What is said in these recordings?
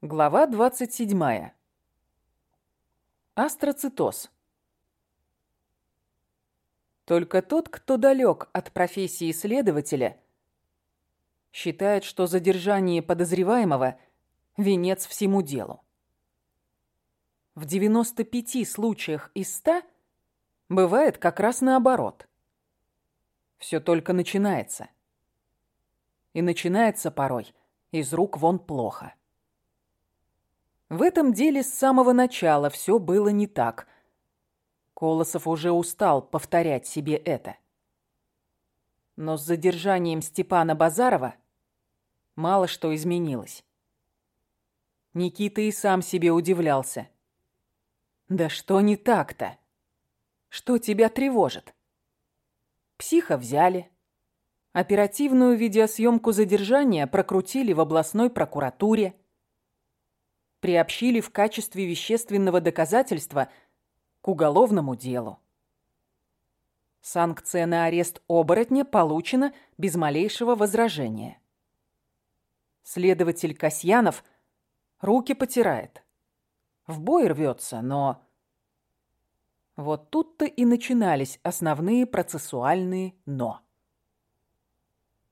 Глава 27. Астроцитоз. Только тот, кто далек от профессии следователя, считает, что задержание подозреваемого – венец всему делу. В 95 случаях из 100 бывает как раз наоборот. Все только начинается. И начинается порой из рук вон плохо. В этом деле с самого начала все было не так. Колосов уже устал повторять себе это. Но с задержанием Степана Базарова мало что изменилось. Никита и сам себе удивлялся. «Да что не так-то? Что тебя тревожит?» Психа взяли. Оперативную видеосъемку задержания прокрутили в областной прокуратуре приобщили в качестве вещественного доказательства к уголовному делу. Санкция на арест оборотня получена без малейшего возражения. Следователь Касьянов руки потирает. В бой рвется, но... Вот тут-то и начинались основные процессуальные «но».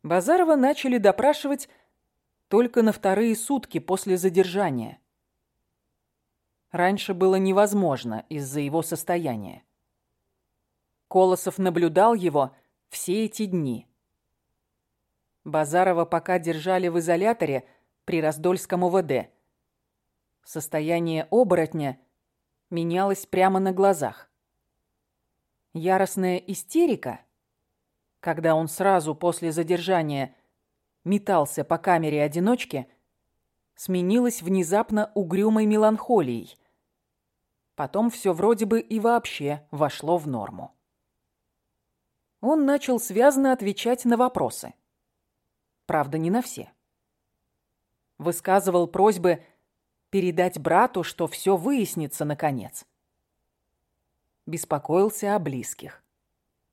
Базарова начали допрашивать только на вторые сутки после задержания – раньше было невозможно из-за его состояния. Колосов наблюдал его все эти дни. Базарова пока держали в изоляторе при Раздольском УВД. Состояние оборотня менялось прямо на глазах. Яростная истерика, когда он сразу после задержания метался по камере одиночки, сменилась внезапно угрюмой меланхолией – Потом все вроде бы и вообще вошло в норму. Он начал связно отвечать на вопросы. Правда, не на все. Высказывал просьбы передать брату, что все выяснится наконец. Беспокоился о близких.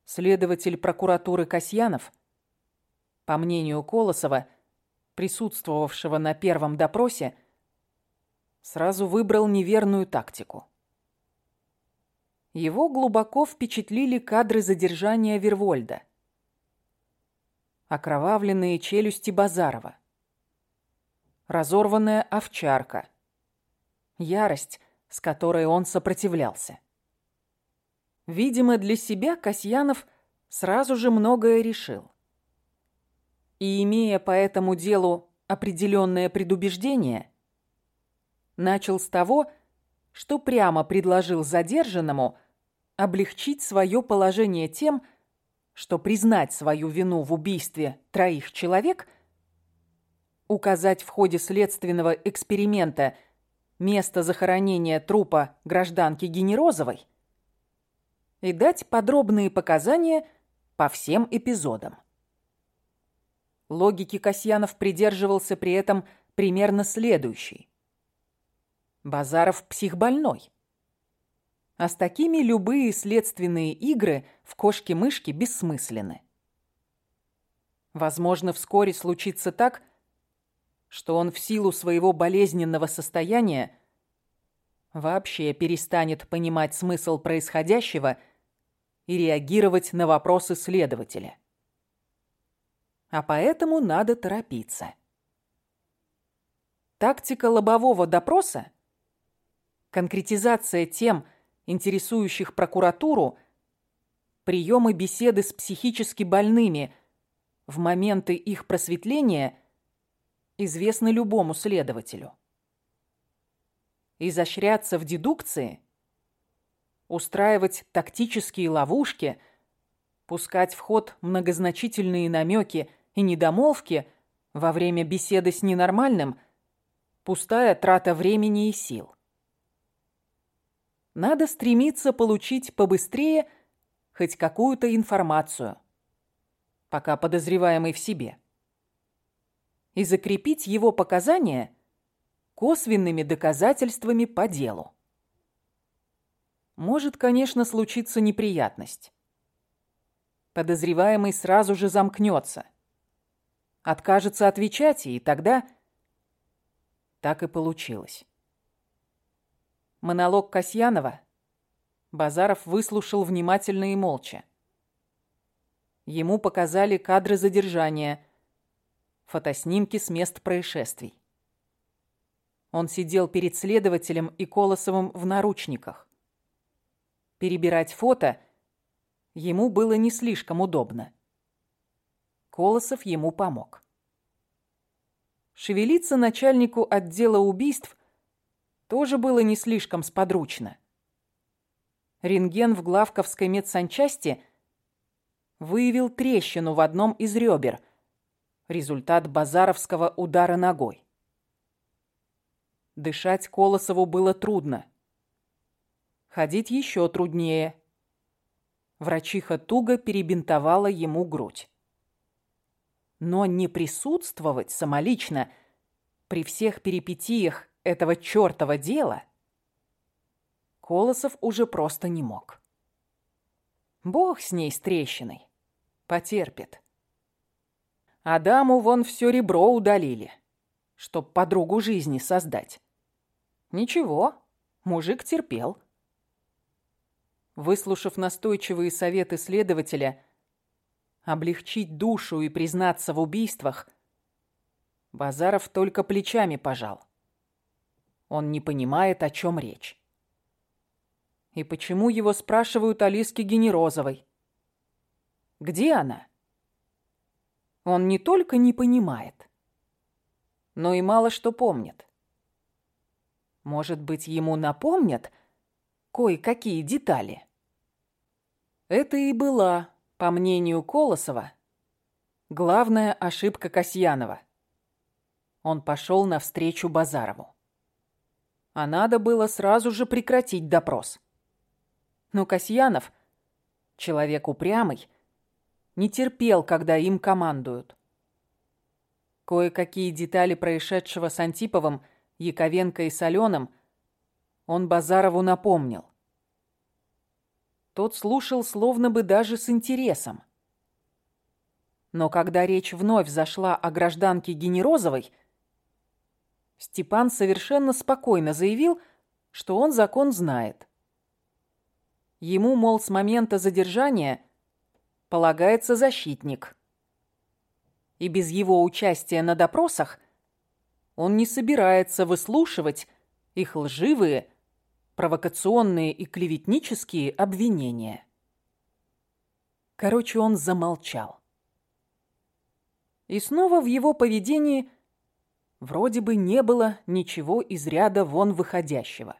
Следователь прокуратуры Касьянов, по мнению Колосова, присутствовавшего на первом допросе, сразу выбрал неверную тактику. Его глубоко впечатлили кадры задержания Вервольда. Окровавленные челюсти Базарова. Разорванная овчарка. Ярость, с которой он сопротивлялся. Видимо, для себя Касьянов сразу же многое решил. И, имея по этому делу определенное предубеждение, начал с того, что прямо предложил задержанному облегчить свое положение тем, что признать свою вину в убийстве троих человек, указать в ходе следственного эксперимента место захоронения трупа гражданки Генерозовой и дать подробные показания по всем эпизодам. Логики Касьянов придерживался при этом примерно следующей. Базаров психбольной. А с такими любые следственные игры в кошки-мышки бессмысленны. Возможно, вскоре случится так, что он в силу своего болезненного состояния вообще перестанет понимать смысл происходящего и реагировать на вопросы следователя. А поэтому надо торопиться. Тактика лобового допроса, конкретизация тем, интересующих прокуратуру, приемы беседы с психически больными в моменты их просветления известны любому следователю. Изощряться в дедукции, устраивать тактические ловушки, пускать в ход многозначительные намеки и недомолвки во время беседы с ненормальным – пустая трата времени и сил. Надо стремиться получить побыстрее хоть какую-то информацию, пока подозреваемый в себе, и закрепить его показания косвенными доказательствами по делу. Может, конечно, случиться неприятность. Подозреваемый сразу же замкнется, откажется отвечать, и тогда... Так и получилось. Монолог Касьянова Базаров выслушал внимательно и молча. Ему показали кадры задержания, фотоснимки с мест происшествий. Он сидел перед следователем и Колосовым в наручниках. Перебирать фото ему было не слишком удобно. Колосов ему помог. Шевелиться начальнику отдела убийств тоже было не слишком сподручно. Рентген в главковской медсанчасти выявил трещину в одном из ребер, результат базаровского удара ногой. Дышать Колосову было трудно. Ходить еще труднее. Врачиха туго перебинтовала ему грудь. Но не присутствовать самолично при всех перипетиях этого чёртова дела Колосов уже просто не мог. Бог с ней, с трещиной. Потерпит. Адаму вон все ребро удалили, чтоб подругу жизни создать. Ничего, мужик терпел. Выслушав настойчивые советы следователя облегчить душу и признаться в убийствах, Базаров только плечами пожал. Он не понимает, о чем речь. И почему его спрашивают о Лиске Генерозовой? Где она? Он не только не понимает, но и мало что помнит. Может быть, ему напомнят кое-какие детали? Это и была, по мнению Колосова, главная ошибка Касьянова. Он пошел навстречу Базарову. А надо было сразу же прекратить допрос. Но Касьянов, человек упрямый, не терпел, когда им командуют. Кое-какие детали происшедшего с Антиповым, Яковенко и Соленым он Базарову напомнил. Тот слушал словно бы даже с интересом. Но когда речь вновь зашла о гражданке Генерозовой, Степан совершенно спокойно заявил, что он закон знает. Ему, мол, с момента задержания полагается защитник. И без его участия на допросах он не собирается выслушивать их лживые, провокационные и клеветнические обвинения. Короче, он замолчал. И снова в его поведении вроде бы не было ничего из ряда вон выходящего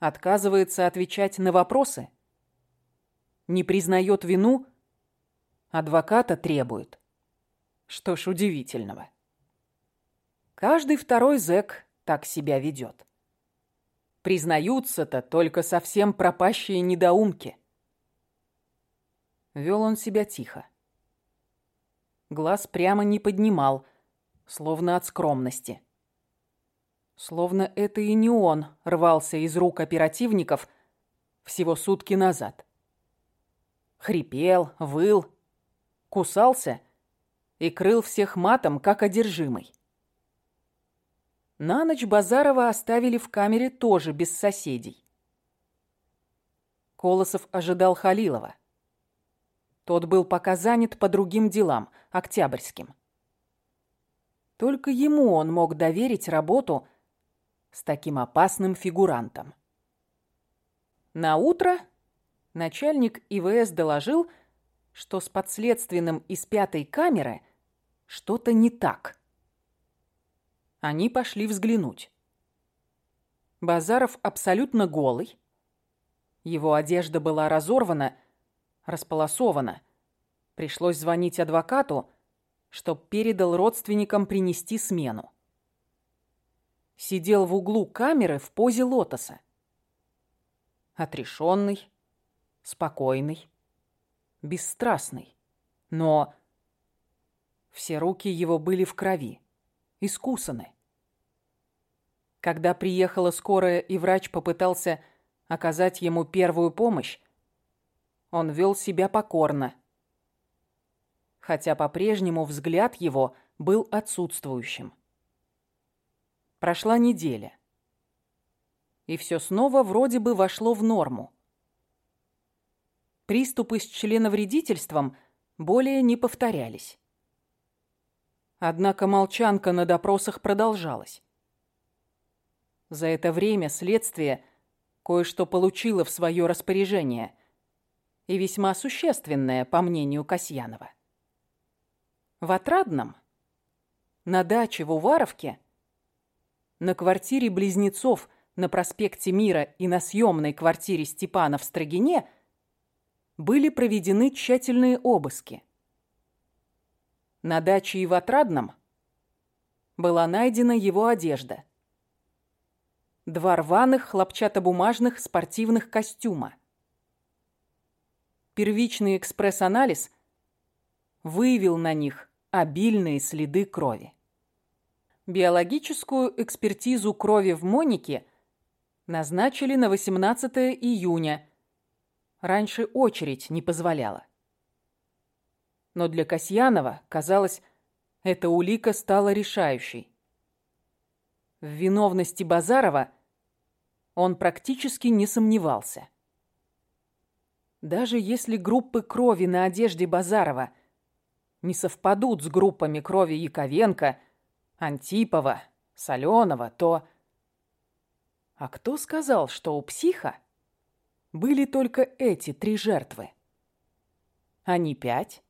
отказывается отвечать на вопросы, не признает вину, адвоката требует. Что ж удивительного. Каждый второй зэк так себя ведет. Признаются-то только совсем пропащие недоумки. Вел он себя тихо. Глаз прямо не поднимал, словно от скромности. Словно это и не он рвался из рук оперативников всего сутки назад. Хрипел, выл, кусался и крыл всех матом, как одержимый. На ночь Базарова оставили в камере тоже без соседей. Колосов ожидал Халилова. Тот был пока занят по другим делам, октябрьским. Только ему он мог доверить работу с таким опасным фигурантом. На утро начальник ИВС доложил, что с подследственным из пятой камеры что-то не так. Они пошли взглянуть. Базаров абсолютно голый. Его одежда была разорвана, располосована. Пришлось звонить адвокату, чтоб передал родственникам принести смену сидел в углу камеры в позе лотоса. Отрешенный, спокойный, бесстрастный. Но все руки его были в крови, искусаны. Когда приехала скорая и врач попытался оказать ему первую помощь, он вел себя покорно, хотя по-прежнему взгляд его был отсутствующим. Прошла неделя. И все снова вроде бы вошло в норму. Приступы с членовредительством более не повторялись. Однако молчанка на допросах продолжалась. За это время следствие кое-что получило в свое распоряжение, и весьма существенное, по мнению Касьянова. В Отрадном, на даче в Уваровке, на квартире близнецов на проспекте Мира и на съемной квартире Степана в Строгине были проведены тщательные обыски. На даче и в Отрадном была найдена его одежда – два рваных хлопчатобумажных спортивных костюма. Первичный экспресс-анализ выявил на них обильные следы крови. Биологическую экспертизу крови в Монике назначили на 18 июня. Раньше очередь не позволяла. Но для Касьянова, казалось, эта улика стала решающей. В виновности Базарова он практически не сомневался. Даже если группы крови на одежде Базарова не совпадут с группами крови Яковенко, Антипова, Соленова, то... А кто сказал, что у психа были только эти три жертвы? А не пять,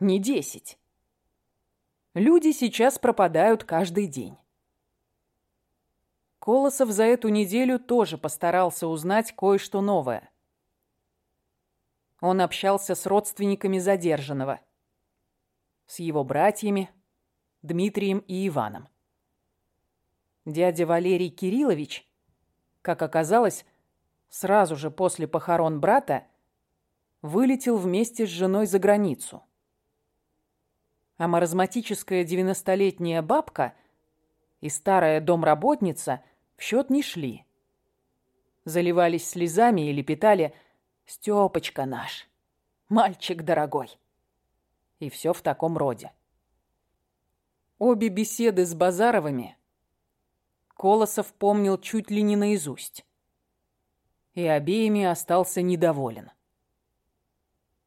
не десять. Люди сейчас пропадают каждый день. Колосов за эту неделю тоже постарался узнать кое-что новое. Он общался с родственниками задержанного, с его братьями Дмитрием и Иваном. Дядя Валерий Кириллович, как оказалось, сразу же после похорон брата вылетел вместе с женой за границу. А маразматическая девяностолетняя бабка и старая домработница – в счет не шли. Заливались слезами и лепетали «Стёпочка наш, мальчик дорогой». И все в таком роде. Обе беседы с Базаровыми Колосов помнил чуть ли не наизусть. И обеими остался недоволен.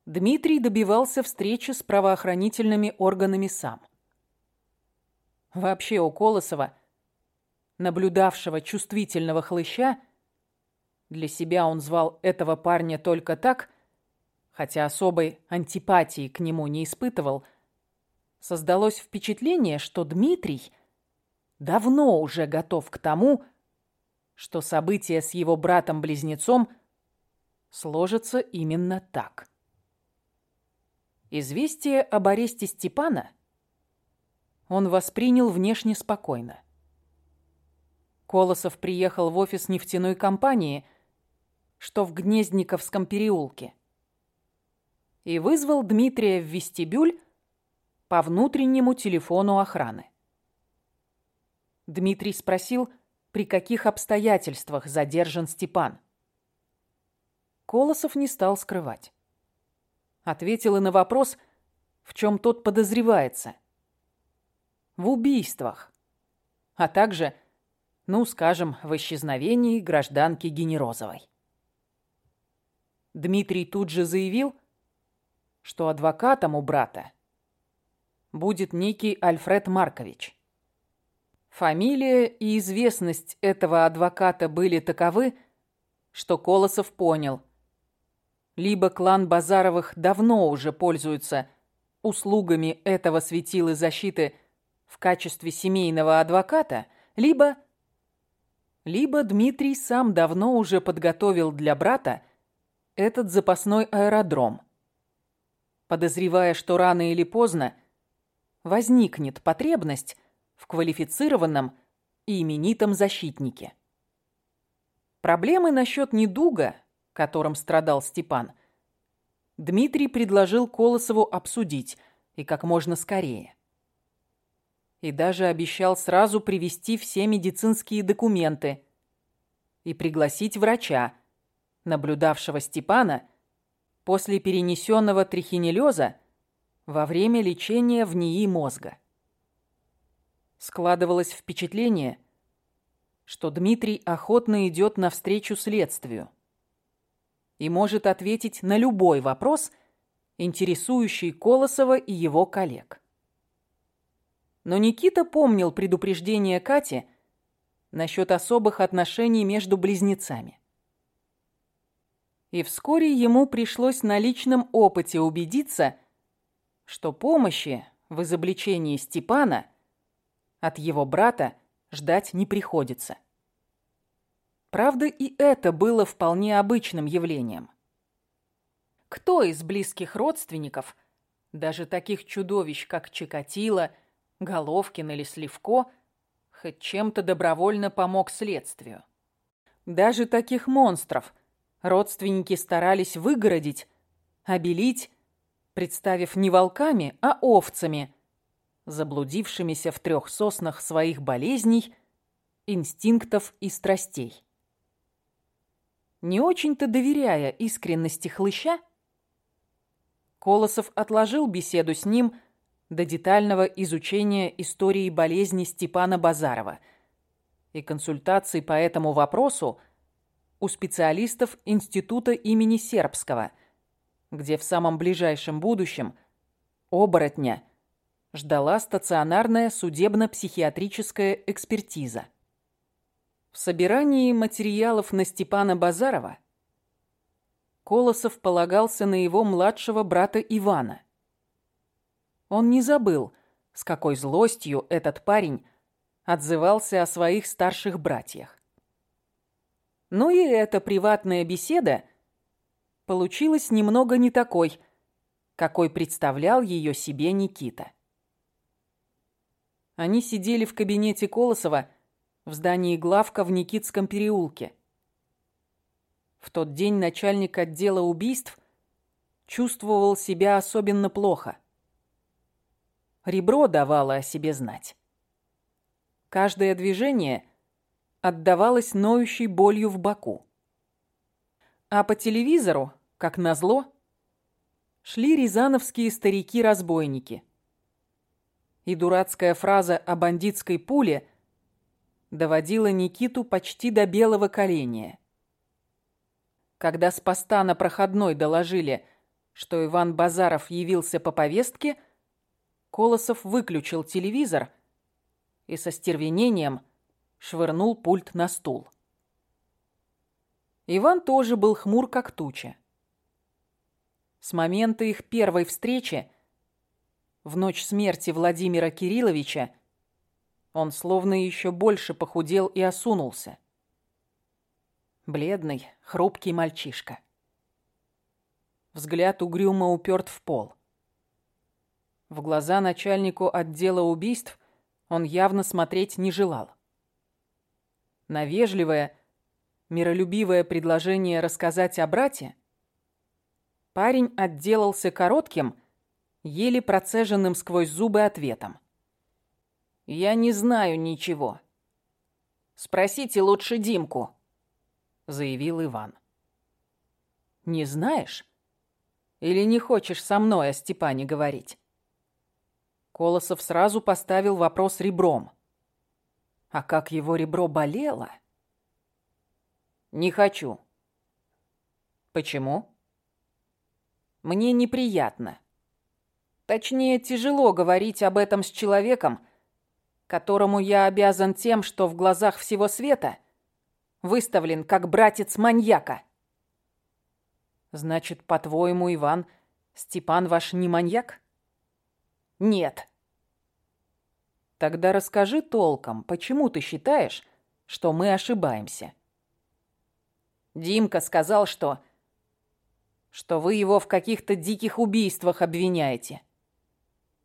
Дмитрий добивался встречи с правоохранительными органами сам. Вообще у Колосова – наблюдавшего чувствительного хлыща, для себя он звал этого парня только так, хотя особой антипатии к нему не испытывал, создалось впечатление, что Дмитрий давно уже готов к тому, что события с его братом-близнецом сложатся именно так. Известие об аресте Степана он воспринял внешне спокойно. Колосов приехал в офис нефтяной компании, что в Гнездниковском переулке, и вызвал Дмитрия в вестибюль по внутреннему телефону охраны. Дмитрий спросил, при каких обстоятельствах задержан Степан. Колосов не стал скрывать. Ответил и на вопрос, в чем тот подозревается. В убийствах, а также ну, скажем, в исчезновении гражданки Генерозовой. Дмитрий тут же заявил, что адвокатом у брата будет некий Альфред Маркович. Фамилия и известность этого адвоката были таковы, что Колосов понял. Либо клан Базаровых давно уже пользуется услугами этого светила защиты в качестве семейного адвоката, либо либо Дмитрий сам давно уже подготовил для брата этот запасной аэродром, подозревая, что рано или поздно возникнет потребность в квалифицированном и именитом защитнике. Проблемы насчет недуга, которым страдал Степан, Дмитрий предложил Колосову обсудить и как можно скорее и даже обещал сразу привезти все медицинские документы и пригласить врача, наблюдавшего Степана после перенесенного трихинеллеза во время лечения в НИИ мозга. Складывалось впечатление, что Дмитрий охотно идет навстречу следствию и может ответить на любой вопрос, интересующий Колосова и его коллег. Но Никита помнил предупреждение Кати насчет особых отношений между близнецами. И вскоре ему пришлось на личном опыте убедиться, что помощи в изобличении Степана от его брата ждать не приходится. Правда, и это было вполне обычным явлением. Кто из близких родственников, даже таких чудовищ, как Чикатило, Головкин или Сливко, хоть чем-то добровольно помог следствию? Даже таких монстров родственники старались выгородить, обелить, представив не волками, а овцами, заблудившимися в трех соснах своих болезней, инстинктов и страстей. Не очень-то доверяя искренности хлыща, Колосов отложил беседу с ним до детального изучения истории болезни Степана Базарова и консультаций по этому вопросу у специалистов Института имени Сербского, где в самом ближайшем будущем оборотня ждала стационарная судебно-психиатрическая экспертиза. В собирании материалов на Степана Базарова Колосов полагался на его младшего брата Ивана. Он не забыл, с какой злостью этот парень отзывался о своих старших братьях. Но и эта приватная беседа получилась немного не такой, какой представлял ее себе Никита. Они сидели в кабинете Колосова в здании главка в Никитском переулке. В тот день начальник отдела убийств чувствовал себя особенно плохо. Ребро давало о себе знать. Каждое движение отдавалось ноющей болью в боку. А по телевизору, как назло, шли рязановские старики-разбойники. И дурацкая фраза о бандитской пуле – доводила Никиту почти до белого коленя. Когда с поста на проходной доложили, что Иван Базаров явился по повестке, Колосов выключил телевизор и со стервенением швырнул пульт на стул. Иван тоже был хмур, как туча. С момента их первой встречи, в ночь смерти Владимира Кирилловича, он словно еще больше похудел и осунулся. Бледный, хрупкий мальчишка. Взгляд угрюмо уперт в пол. В глаза начальнику отдела убийств он явно смотреть не желал. На вежливое, миролюбивое предложение рассказать о брате парень отделался коротким, еле процеженным сквозь зубы ответом. Я не знаю ничего. Спросите лучше Димку, заявил Иван. Не знаешь? Или не хочешь со мной о Степане говорить? Колосов сразу поставил вопрос ребром. А как его ребро болело? Не хочу. Почему? Мне неприятно. Точнее, тяжело говорить об этом с человеком, которому я обязан тем, что в глазах всего света выставлен как братец маньяка. Значит, по-твоему, Иван, Степан ваш не маньяк? Нет. Тогда расскажи толком, почему ты считаешь, что мы ошибаемся? Димка сказал, что... что вы его в каких-то диких убийствах обвиняете.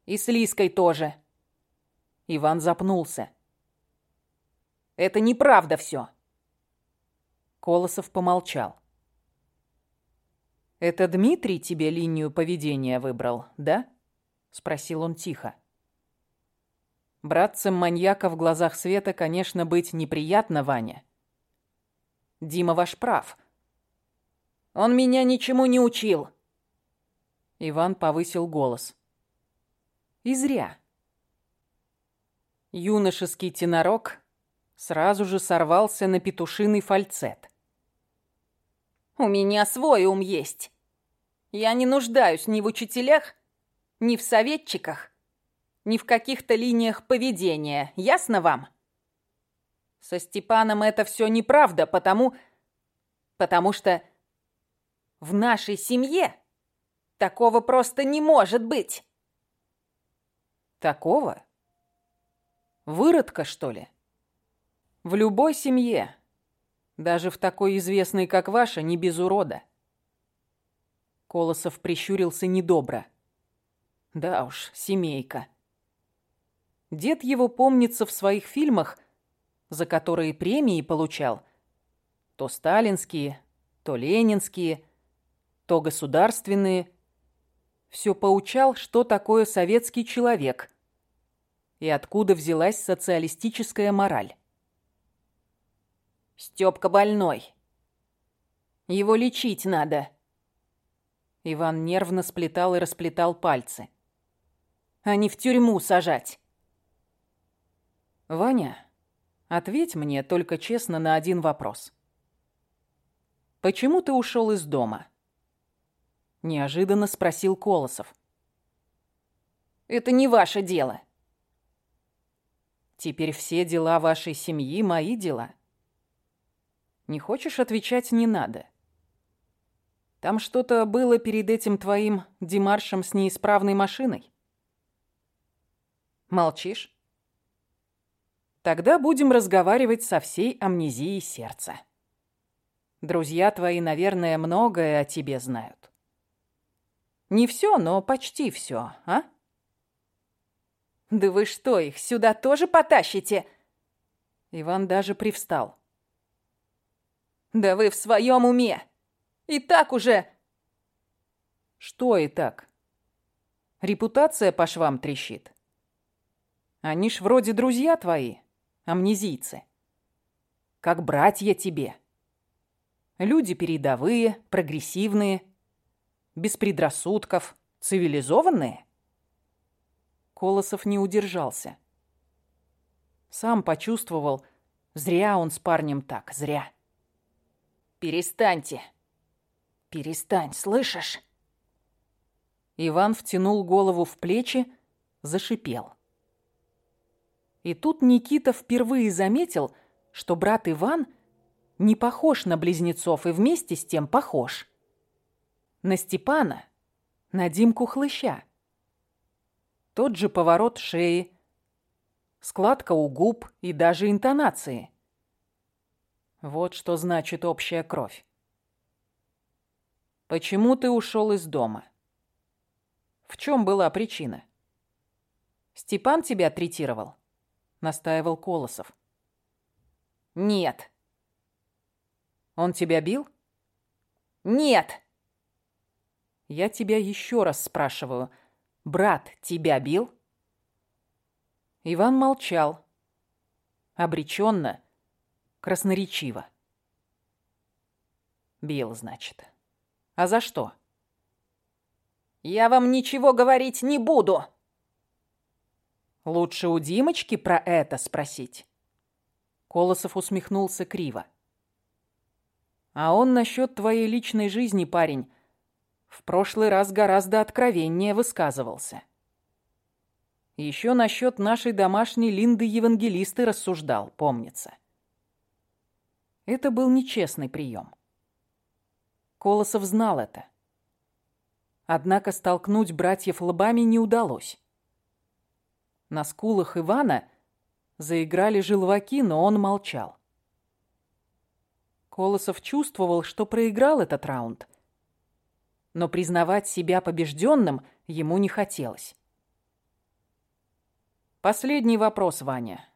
И с Лиской тоже. — Иван запнулся. «Это неправда все!» Колосов помолчал. «Это Дмитрий тебе линию поведения выбрал, да?» Спросил он тихо. Братцем маньяка в глазах Света, конечно, быть неприятно, Ваня. Дима ваш прав. Он меня ничему не учил. Иван повысил голос. И зря. Юношеский тенорок сразу же сорвался на петушиный фальцет. «У меня свой ум есть. Я не нуждаюсь ни в учителях, ни в советчиках, ни в каких-то линиях поведения. Ясно вам? Со Степаном это все неправда, потому... потому что в нашей семье такого просто не может быть». «Такого? Выродка, что ли?» В любой семье, даже в такой известной, как ваша, не без урода. Колосов прищурился недобро. Да уж, семейка. Дед его помнится в своих фильмах, за которые премии получал. То сталинские, то ленинские, то государственные. Все поучал, что такое советский человек и откуда взялась социалистическая мораль. Стёпка больной. Его лечить надо. Иван нервно сплетал и расплетал пальцы. А не в тюрьму сажать. Ваня, ответь мне только честно на один вопрос. Почему ты ушел из дома? Неожиданно спросил Колосов. Это не ваше дело. Теперь все дела вашей семьи мои дела. Не хочешь отвечать, не надо. Там что-то было перед этим твоим демаршем с неисправной машиной? Молчишь? Тогда будем разговаривать со всей амнезией сердца. Друзья твои, наверное, многое о тебе знают. Не все, но почти все, а? Да вы что, их сюда тоже потащите? Иван даже привстал. Да вы в своем уме! И так уже...» «Что и так? Репутация по швам трещит. Они ж вроде друзья твои, амнезийцы. Как братья тебе. Люди передовые, прогрессивные, без предрассудков, цивилизованные». Колосов не удержался. Сам почувствовал, зря он с парнем так, зря. Перестаньте. Перестань, слышишь? Иван втянул голову в плечи, зашипел. И тут Никита впервые заметил, что брат Иван не похож на близнецов и вместе с тем похож. На Степана, на Димку Хлыща. Тот же поворот шеи, складка у губ и даже интонации. Вот что значит общая кровь. Почему ты ушел из дома? В чем была причина? Степан тебя третировал? Настаивал Колосов. Нет. Он тебя бил? Нет. Я тебя еще раз спрашиваю. Брат тебя бил? Иван молчал. Обреченно красноречиво. Бил, значит. А за что? Я вам ничего говорить не буду. Лучше у Димочки про это спросить. Колосов усмехнулся криво. А он насчет твоей личной жизни, парень, в прошлый раз гораздо откровеннее высказывался. Еще насчет нашей домашней Линды Евангелисты рассуждал, помнится. Это был нечестный прием. Колосов знал это. Однако столкнуть братьев лбами не удалось. На скулах Ивана заиграли желваки, но он молчал. Колосов чувствовал, что проиграл этот раунд. Но признавать себя побежденным ему не хотелось. Последний вопрос, Ваня.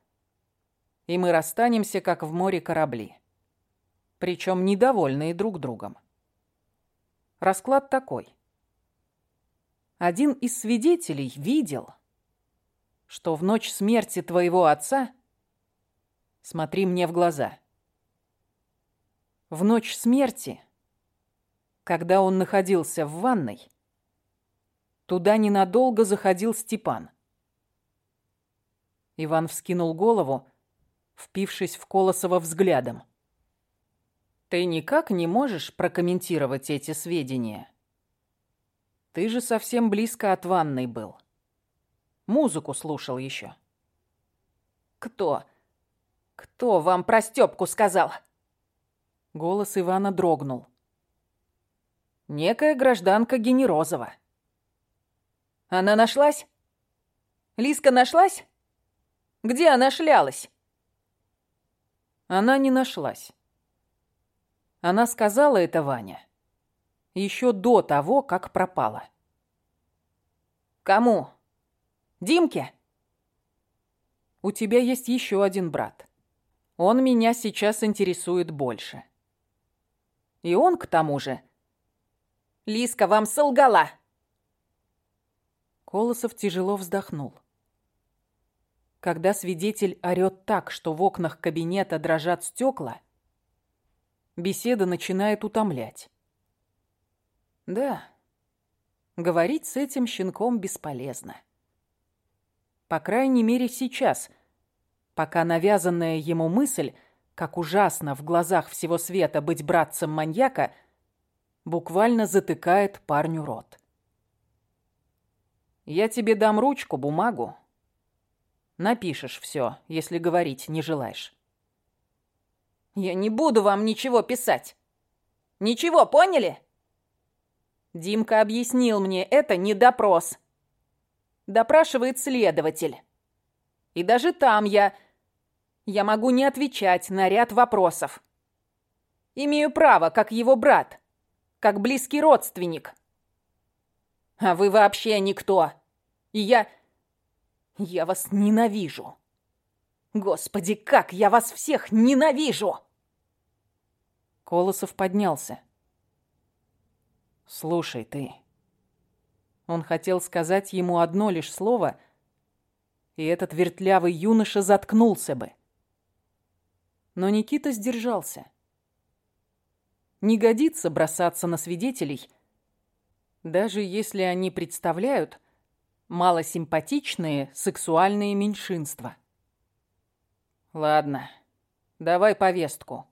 И мы расстанемся, как в море корабли причем недовольные друг другом. Расклад такой. Один из свидетелей видел, что в ночь смерти твоего отца... Смотри мне в глаза. В ночь смерти, когда он находился в ванной, туда ненадолго заходил Степан. Иван вскинул голову, впившись в Колосова взглядом. «Ты никак не можешь прокомментировать эти сведения? Ты же совсем близко от ванной был. Музыку слушал еще». «Кто? Кто вам про Стёпку сказал?» Голос Ивана дрогнул. «Некая гражданка Генерозова». «Она нашлась? Лиска нашлась? Где она шлялась?» Она не нашлась. Она сказала это Ваня еще до того, как пропала. «Кому? Димке?» У тебя есть еще один брат. Он меня сейчас интересует больше. И он, к тому же... Лиска вам солгала!» Колосов тяжело вздохнул. Когда свидетель орёт так, что в окнах кабинета дрожат стекла, беседа начинает утомлять. Да, говорить с этим щенком бесполезно. По крайней мере, сейчас, пока навязанная ему мысль, как ужасно в глазах всего света быть братцем маньяка, буквально затыкает парню рот. «Я тебе дам ручку, бумагу. Напишешь все, если говорить не желаешь». «Я не буду вам ничего писать. Ничего, поняли?» Димка объяснил мне, это не допрос допрашивает следователь. И даже там я... Я могу не отвечать на ряд вопросов. Имею право, как его брат, как близкий родственник. А вы вообще никто. И я... Я вас ненавижу. Господи, как я вас всех ненавижу!» Колосов поднялся. «Слушай ты, он хотел сказать ему одно лишь слово, и этот вертлявый юноша заткнулся бы. Но Никита сдержался. Не годится бросаться на свидетелей, даже если они представляют малосимпатичные сексуальные меньшинства. Ладно, давай повестку.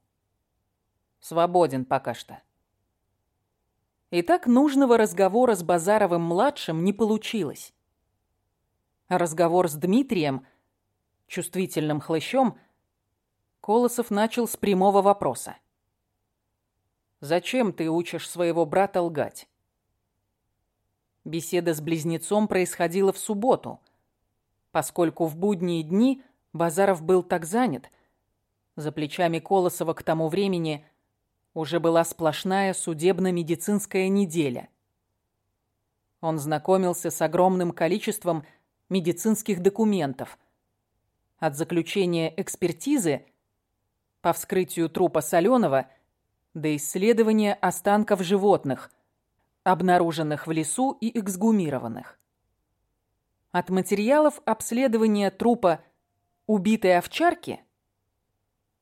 Свободен пока что. И так нужного разговора с Базаровым-младшим не получилось. А разговор с Дмитрием, чувствительным хлыщом, Колосов начал с прямого вопроса. «Зачем ты учишь своего брата лгать?» Беседа с близнецом происходила в субботу, поскольку в будние дни Базаров был так занят. За плечами Колосова к тому времени уже была сплошная судебно-медицинская неделя. Он знакомился с огромным количеством медицинских документов. От заключения экспертизы по вскрытию трупа Соленова до исследования останков животных, обнаруженных в лесу и эксгумированных. От материалов обследования трупа убитой овчарки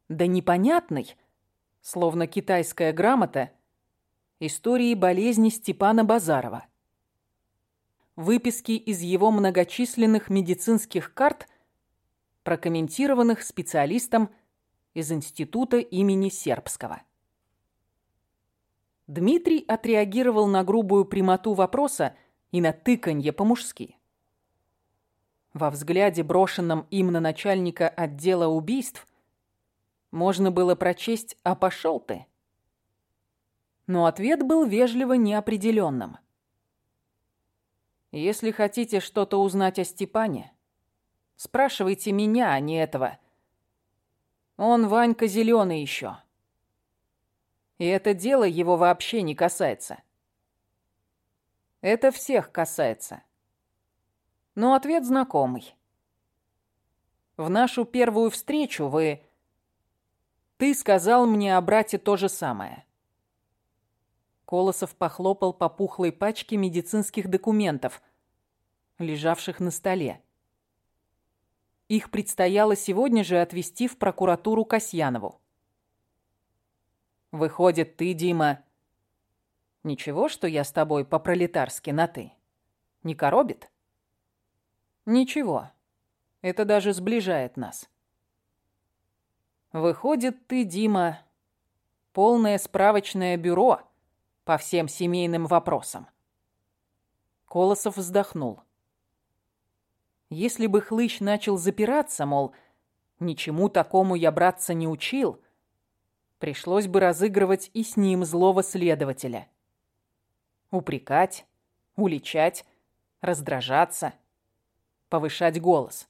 до непонятной, словно китайская грамота, истории болезни Степана Базарова. Выписки из его многочисленных медицинских карт, прокомментированных специалистом из института имени Сербского. Дмитрий отреагировал на грубую прямоту вопроса и на тыканье по-мужски. Во взгляде, брошенном им на начальника отдела убийств, можно было прочесть «А пошел ты!». Но ответ был вежливо неопределенным. «Если хотите что-то узнать о Степане, спрашивайте меня, а не этого. Он Ванька зеленый еще. И это дело его вообще не касается. Это всех касается. Но ответ знакомый. В нашу первую встречу вы ты сказал мне о брате то же самое. Колосов похлопал по пухлой пачке медицинских документов, лежавших на столе. Их предстояло сегодня же отвезти в прокуратуру Касьянову. Выходит, ты, Дима... Ничего, что я с тобой по-пролетарски на «ты»? Не коробит? Ничего. Это даже сближает нас. Выходит, ты, Дима, полное справочное бюро по всем семейным вопросам. Колосов вздохнул. Если бы Хлыщ начал запираться, мол, ничему такому я, браться не учил, пришлось бы разыгрывать и с ним злого следователя. Упрекать, уличать, раздражаться, повышать голос.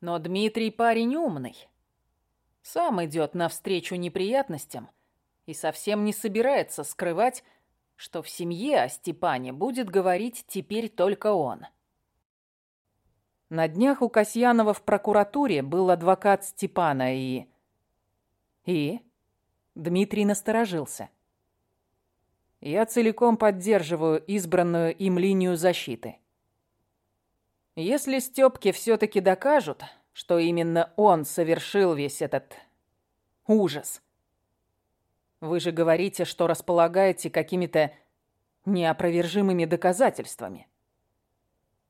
Но Дмитрий парень умный. Сам идет навстречу неприятностям и совсем не собирается скрывать, что в семье о Степане будет говорить теперь только он. На днях у Касьянова в прокуратуре был адвокат Степана и... И? Дмитрий насторожился. Я целиком поддерживаю избранную им линию защиты. Если Стёпке всё-таки докажут, что именно он совершил весь этот ужас. Вы же говорите, что располагаете какими-то неопровержимыми доказательствами.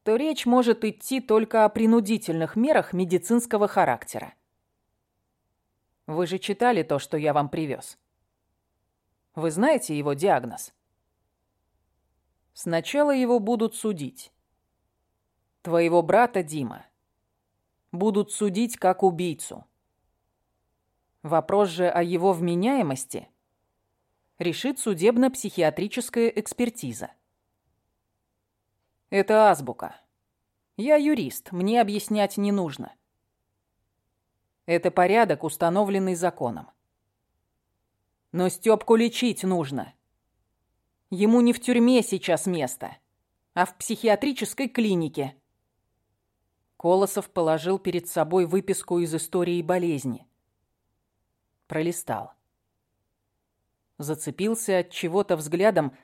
То речь может идти только о принудительных мерах медицинского характера. Вы же читали то, что я вам привез. Вы знаете его диагноз? Сначала его будут судить. Твоего брата Дима будут судить как убийцу. Вопрос же о его вменяемости решит судебно-психиатрическая экспертиза. Это азбука. Я юрист, мне объяснять не нужно. Это порядок, установленный законом. Но Стёпку лечить нужно. Ему не в тюрьме сейчас место, а в психиатрической клинике. Колосов положил перед собой выписку из истории болезни. Пролистал. Зацепился от чего-то взглядом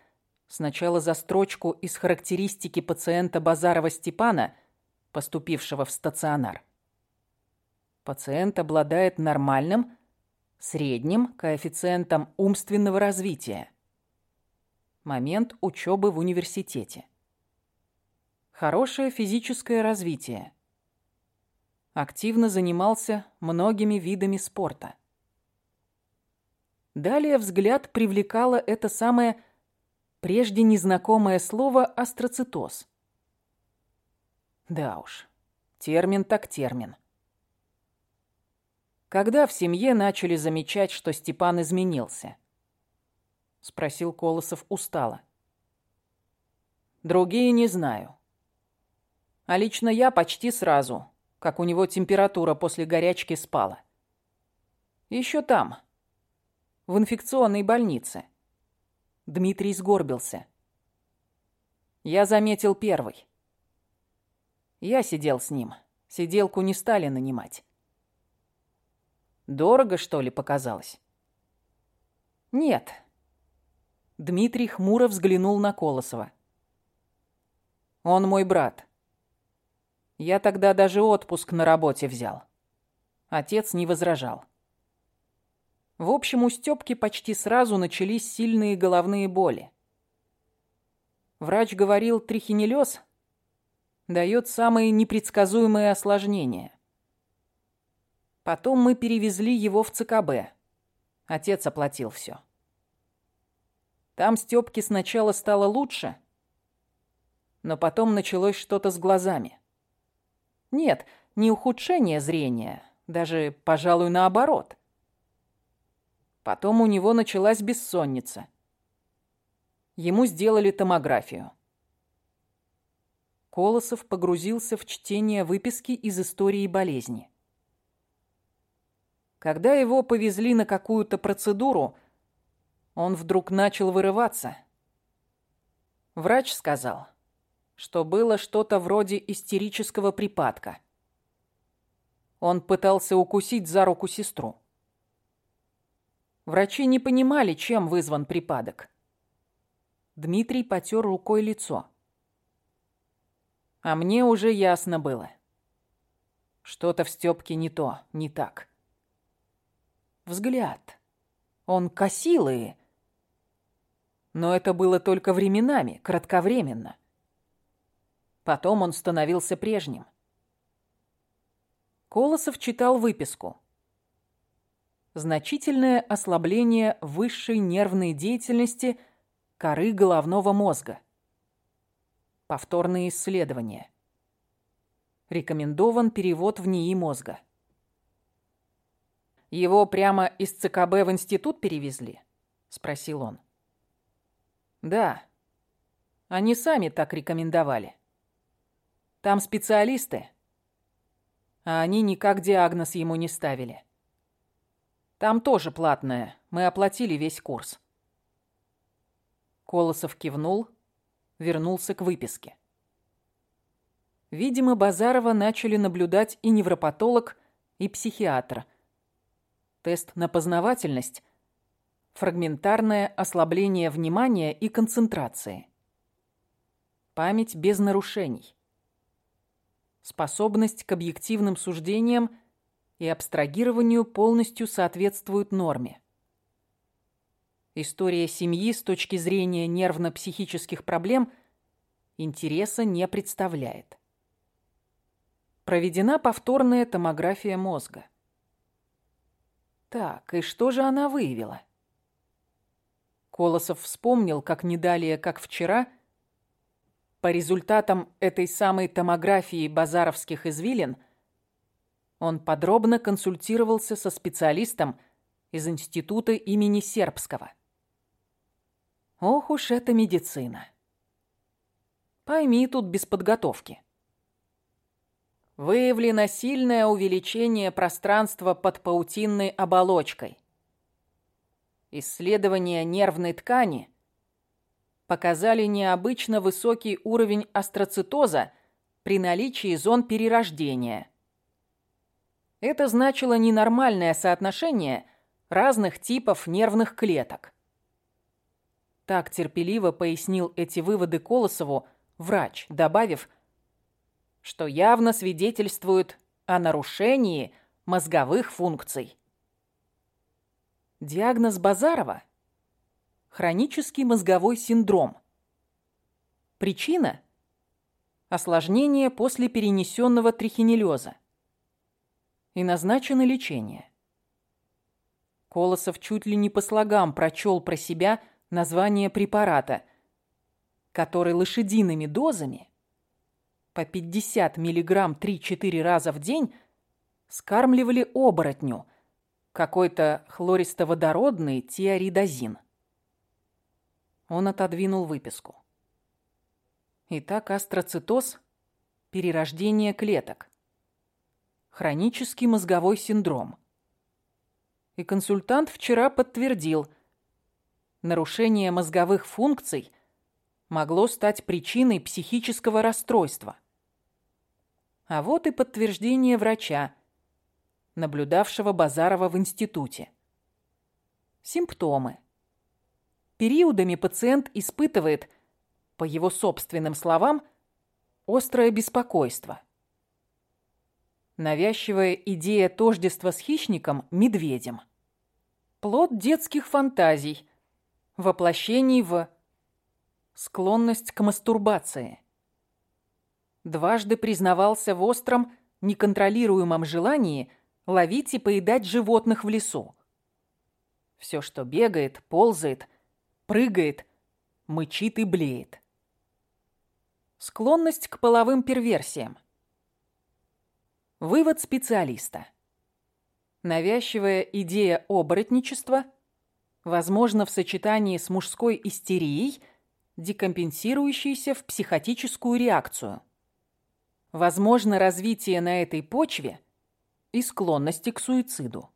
сначала за строчку из характеристики пациента Базарова Степана, поступившего в стационар. Пациент обладает нормальным, средним коэффициентом умственного развития. Момент учебы в университете. Хорошее физическое развитие активно занимался многими видами спорта. Далее взгляд привлекало это самое прежде незнакомое слово астроцитоз. Да уж, термин так термин. Когда в семье начали замечать, что Степан изменился? Спросил Колосов устало. Другие не знаю. А лично я почти сразу, как у него температура после горячки спала. Еще там, в инфекционной больнице. Дмитрий сгорбился. Я заметил первый. Я сидел с ним. Сиделку не стали нанимать. Дорого, что ли, показалось? Нет. Дмитрий хмуро взглянул на Колосова. Он мой брат. Я тогда даже отпуск на работе взял. Отец не возражал. В общем, у Стёпки почти сразу начались сильные головные боли. Врач говорил, трихинеллез дает самые непредсказуемые осложнения. Потом мы перевезли его в ЦКБ. Отец оплатил все. Там Стёпке сначала стало лучше, но потом началось что-то с глазами. Нет, не ухудшение зрения, даже, пожалуй, наоборот. Потом у него началась бессонница. Ему сделали томографию. Колосов погрузился в чтение выписки из истории болезни. Когда его повезли на какую-то процедуру, он вдруг начал вырываться. Врач сказал, что было что-то вроде истерического припадка. Он пытался укусить за руку сестру. Врачи не понимали, чем вызван припадок. Дмитрий потер рукой лицо. А мне уже ясно было. Что-то в Стёпке не то, не так. Взгляд. Он косил и... Но это было только временами, кратковременно. Потом он становился прежним. Колосов читал выписку. значительное ослабление высшей нервной деятельности коры головного мозга. Повторные исследования. Рекомендован перевод в НИИ мозга. «Его прямо из ЦКБ в институт перевезли?» – спросил он. «Да. Они сами так рекомендовали. Там специалисты, а они никак диагноз ему не ставили. Там тоже платное, мы оплатили весь курс». Колосов кивнул, вернулся к выписке. Видимо, Базарова начали наблюдать и невропатолог, и психиатр. Тест на познавательность, фрагментарное ослабление внимания и концентрации. Память без нарушений. Способность к объективным суждениям и абстрагированию полностью соответствуют норме. История семьи с точки зрения нервно-психических проблем интереса не представляет. Проведена повторная томография мозга. Так, и что же она выявила? Колосов вспомнил, как не далее, как вчера, по результатам этой самой томографии базаровских извилин, он подробно консультировался со специалистом из института имени Сербского. Ох уж эта медицина. Пойми тут без подготовки. Выявлено сильное увеличение пространства под паутинной оболочкой. Исследования нервной ткани показали необычно высокий уровень астроцитоза при наличии зон перерождения. Это значило ненормальное соотношение разных типов нервных клеток. Так терпеливо пояснил эти выводы Колосову врач, добавив, что явно свидетельствует о нарушении мозговых функций. Диагноз Базарова – хронический мозговой синдром. Причина – осложнение после перенесенного трихинеллеза. И назначено лечение. Колосов чуть ли не по слогам прочел про себя – название препарата, который лошадиными дозами по 50 мг 3-4 раза в день скармливали оборотню какой-то хлористоводородный тиаридозин. Он отодвинул выписку. Итак, астроцитоз – перерождение клеток. Хронический мозговой синдром. И консультант вчера подтвердил, нарушение мозговых функций могло стать причиной психического расстройства. А вот и подтверждение врача, наблюдавшего Базарова в институте. Симптомы. Периодами пациент испытывает, по его собственным словам, острое беспокойство. Навязчивая идея тождества с хищником – медведем. Плод детских фантазий – воплощений в склонность к мастурбации. Дважды признавался в остром, неконтролируемом желании ловить и поедать животных в лесу. Все, что бегает, ползает, прыгает, мычит и блеет. Склонность к половым перверсиям. Вывод специалиста. Навязчивая идея оборотничества – возможно в сочетании с мужской истерией, декомпенсирующейся в психотическую реакцию. Возможно развитие на этой почве и склонности к суициду.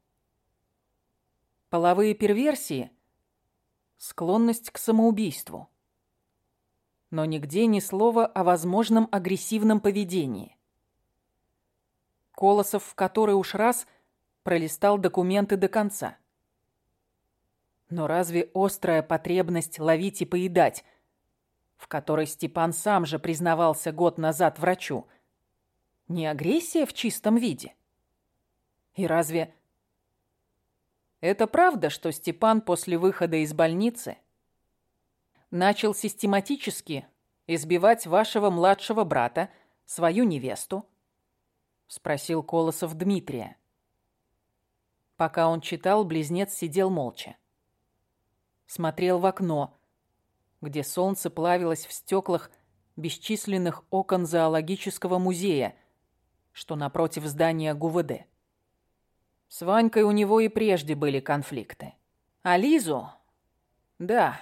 Половые перверсии – склонность к самоубийству. Но нигде ни слова о возможном агрессивном поведении. Колосов в который уж раз пролистал документы до конца – но разве острая потребность ловить и поедать, в которой Степан сам же признавался год назад врачу, не агрессия в чистом виде? И разве... Это правда, что Степан после выхода из больницы начал систематически избивать вашего младшего брата, свою невесту? Спросил Колосов Дмитрия. Пока он читал, близнец сидел молча. Смотрел в окно, где солнце плавилось в стеклах бесчисленных окон зоологического музея, что напротив здания ГУВД. С Ванькой у него и прежде были конфликты. А Лизу? Да.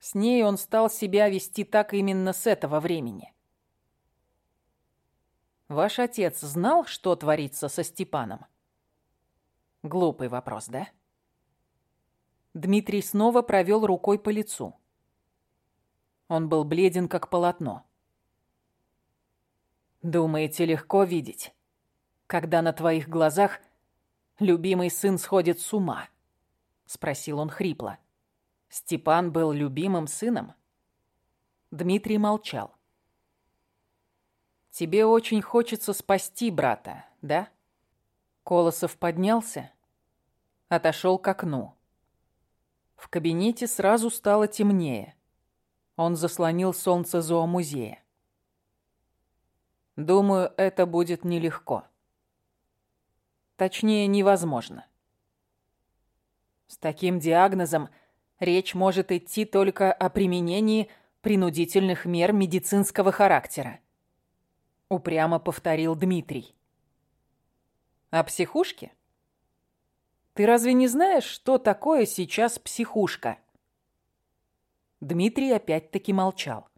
С ней он стал себя вести так именно с этого времени. Ваш отец знал, что творится со Степаном? Глупый вопрос, да? Дмитрий снова провел рукой по лицу. Он был бледен, как полотно. Думаете, легко видеть, когда на твоих глазах любимый сын сходит с ума? Спросил он хрипло. Степан был любимым сыном? Дмитрий молчал. Тебе очень хочется спасти брата, да? Колосов поднялся, отошел к окну. В кабинете сразу стало темнее. Он заслонил солнце зоомузея. Думаю, это будет нелегко. Точнее, невозможно. С таким диагнозом речь может идти только о применении принудительных мер медицинского характера. Упрямо повторил Дмитрий. О психушке? Ты разве не знаешь, что такое сейчас психушка? Дмитрий опять-таки молчал.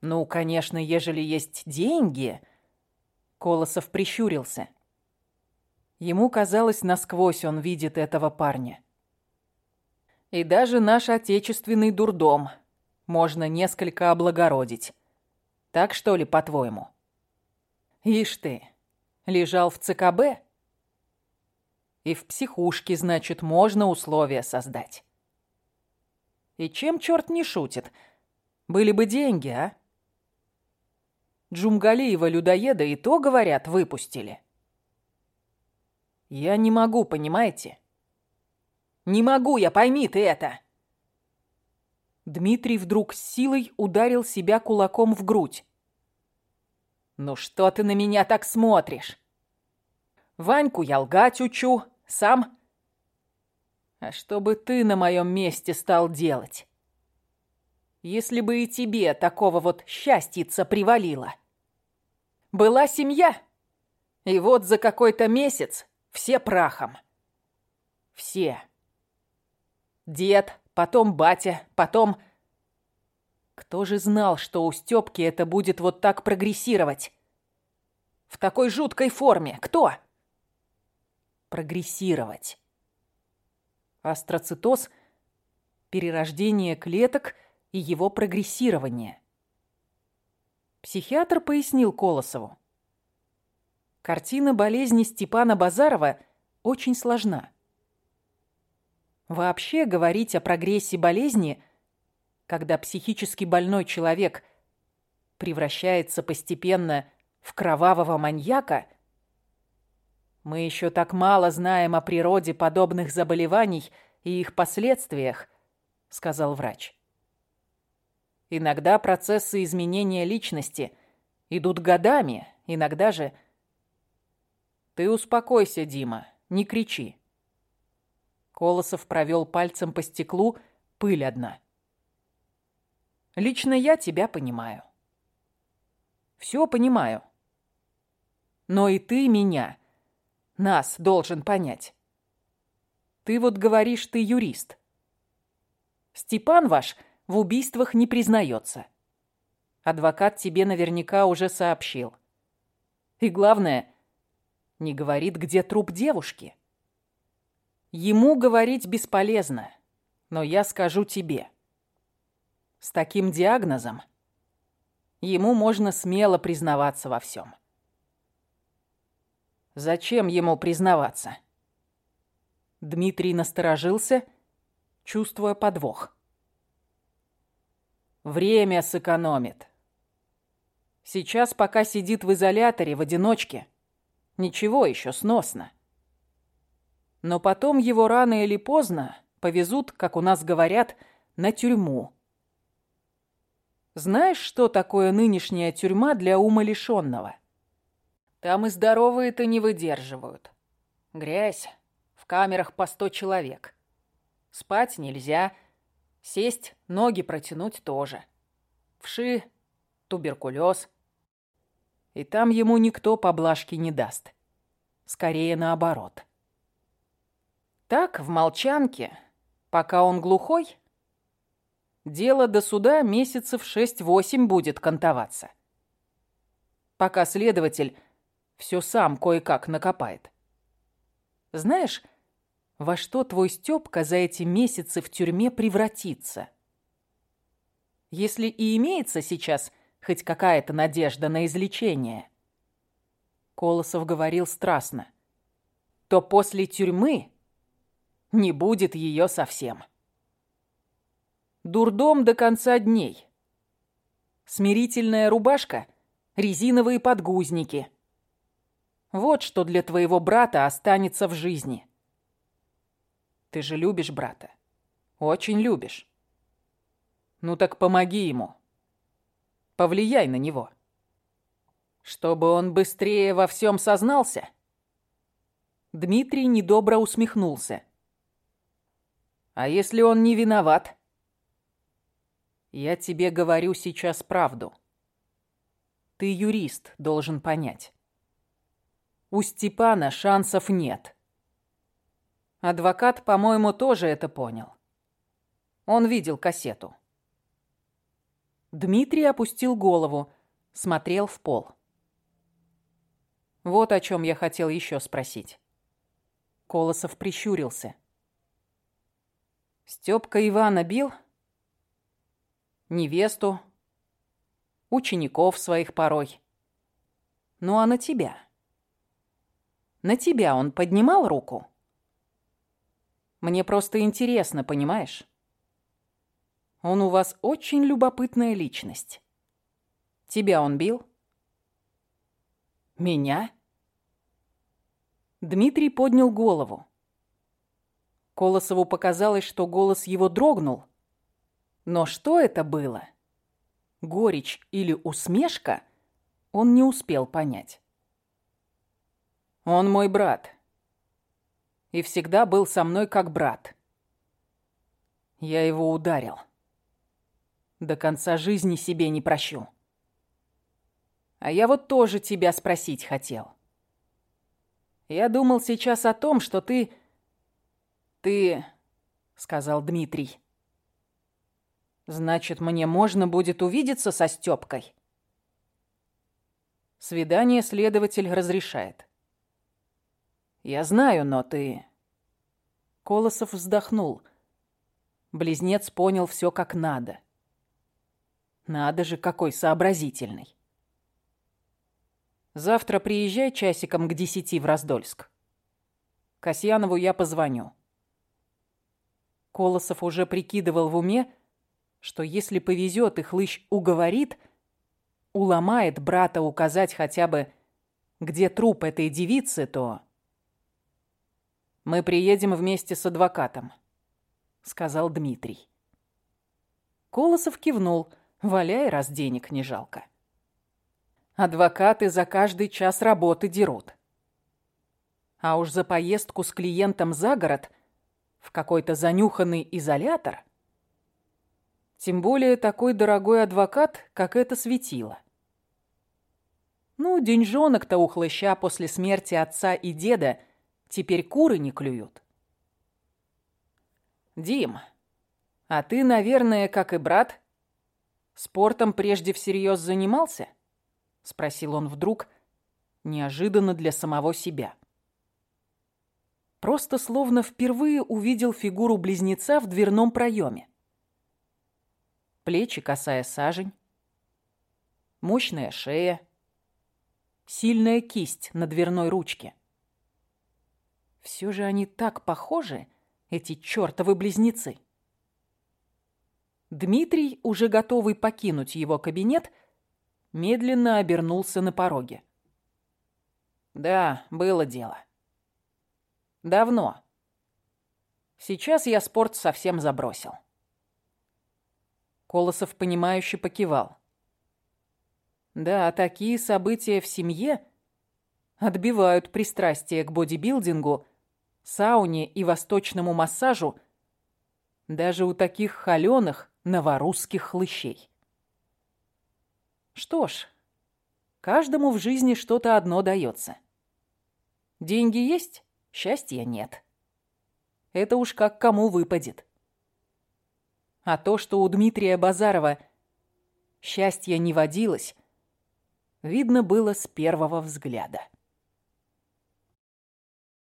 «Ну, конечно, ежели есть деньги...» Колосов прищурился. Ему казалось, насквозь он видит этого парня. «И даже наш отечественный дурдом можно несколько облагородить. Так что ли, по-твоему?» «Ишь ты, лежал в ЦКБ?» «И в психушке, значит, можно условия создать». И чем черт не шутит? Были бы деньги, а? Джумгалиева-людоеда и то, говорят, выпустили. Я не могу, понимаете? Не могу я, пойми ты это!» Дмитрий вдруг с силой ударил себя кулаком в грудь. «Ну что ты на меня так смотришь? Ваньку я лгать учу, сам а что бы ты на моем месте стал делать? Если бы и тебе такого вот счастьица привалило. Была семья, и вот за какой-то месяц все прахом. Все. Дед, потом батя, потом... Кто же знал, что у Стёпки это будет вот так прогрессировать? В такой жуткой форме. Кто? Прогрессировать. Астроцитоз – перерождение клеток и его прогрессирование. Психиатр пояснил Колосову. Картина болезни Степана Базарова очень сложна. Вообще говорить о прогрессе болезни, когда психически больной человек превращается постепенно в кровавого маньяка – мы еще так мало знаем о природе подобных заболеваний и их последствиях, сказал врач. Иногда процессы изменения личности идут годами, иногда же... Ты успокойся, Дима, не кричи. Колосов провел пальцем по стеклу, пыль одна. Лично я тебя понимаю. Все понимаю. Но и ты меня нас должен понять. Ты вот говоришь, ты юрист. Степан ваш в убийствах не признается. Адвокат тебе наверняка уже сообщил. И главное, не говорит, где труп девушки. Ему говорить бесполезно, но я скажу тебе. С таким диагнозом ему можно смело признаваться во всем. Зачем ему признаваться? Дмитрий насторожился, чувствуя подвох. Время сэкономит. Сейчас, пока сидит в изоляторе в одиночке, ничего еще сносно. Но потом его рано или поздно повезут, как у нас говорят, на тюрьму. Знаешь, что такое нынешняя тюрьма для умалишенного? Там и здоровые-то не выдерживают. Грязь. В камерах по сто человек. Спать нельзя. Сесть, ноги протянуть тоже. Вши, туберкулез. И там ему никто поблажки не даст. Скорее наоборот. Так, в молчанке, пока он глухой, дело до суда месяцев шесть-восемь будет кантоваться. Пока следователь все сам кое-как накопает. Знаешь, во что твой Стёпка за эти месяцы в тюрьме превратится? Если и имеется сейчас хоть какая-то надежда на излечение, Колосов говорил страстно, то после тюрьмы не будет ее совсем. Дурдом до конца дней. Смирительная рубашка, резиновые подгузники. Вот что для твоего брата останется в жизни. Ты же любишь брата. Очень любишь. Ну так помоги ему. Повлияй на него. Чтобы он быстрее во всем сознался. Дмитрий недобро усмехнулся. А если он не виноват? Я тебе говорю сейчас правду. Ты юрист, должен понять. У Степана шансов нет. Адвокат, по-моему, тоже это понял. Он видел кассету. Дмитрий опустил голову, смотрел в пол. Вот о чем я хотел еще спросить. Колосов прищурился. Степка Ивана бил? Невесту? Учеников своих порой? Ну а на тебя? На тебя он поднимал руку? Мне просто интересно, понимаешь? Он у вас очень любопытная личность. Тебя он бил? Меня? Дмитрий поднял голову. Колосову показалось, что голос его дрогнул. Но что это было? Горечь или усмешка? Он не успел понять. Он мой брат и всегда был со мной как брат. Я его ударил. До конца жизни себе не прощу. А я вот тоже тебя спросить хотел. Я думал сейчас о том, что ты... Ты... Сказал Дмитрий. Значит, мне можно будет увидеться со Стёпкой? Свидание следователь разрешает. «Я знаю, но ты...» Колосов вздохнул. Близнец понял все как надо. Надо же, какой сообразительный. Завтра приезжай часиком к десяти в Раздольск. Касьянову я позвоню. Колосов уже прикидывал в уме, что если повезет и хлыщ уговорит, уломает брата указать хотя бы, где труп этой девицы, то... Мы приедем вместе с адвокатом», — сказал Дмитрий. Колосов кивнул, валяй, раз денег не жалко. Адвокаты за каждый час работы дерут. А уж за поездку с клиентом за город в какой-то занюханный изолятор, тем более такой дорогой адвокат, как это светило. Ну, деньжонок-то у хлыща после смерти отца и деда — Теперь куры не клюют. Дим, а ты, наверное, как и брат, спортом прежде всерьез занимался? Спросил он вдруг, неожиданно для самого себя. Просто словно впервые увидел фигуру близнеца в дверном проеме. Плечи касая сажень, мощная шея, сильная кисть на дверной ручке. Все же они так похожи, эти чертовы близнецы. Дмитрий, уже готовый покинуть его кабинет, медленно обернулся на пороге. Да, было дело. Давно. Сейчас я спорт совсем забросил. Колосов, понимающе покивал. Да, такие события в семье отбивают пристрастие к бодибилдингу, сауне и восточному массажу даже у таких холёных новорусских хлыщей. Что ж, каждому в жизни что-то одно дается. Деньги есть, счастья нет. Это уж как кому выпадет. А то, что у Дмитрия Базарова счастья не водилось, видно было с первого взгляда.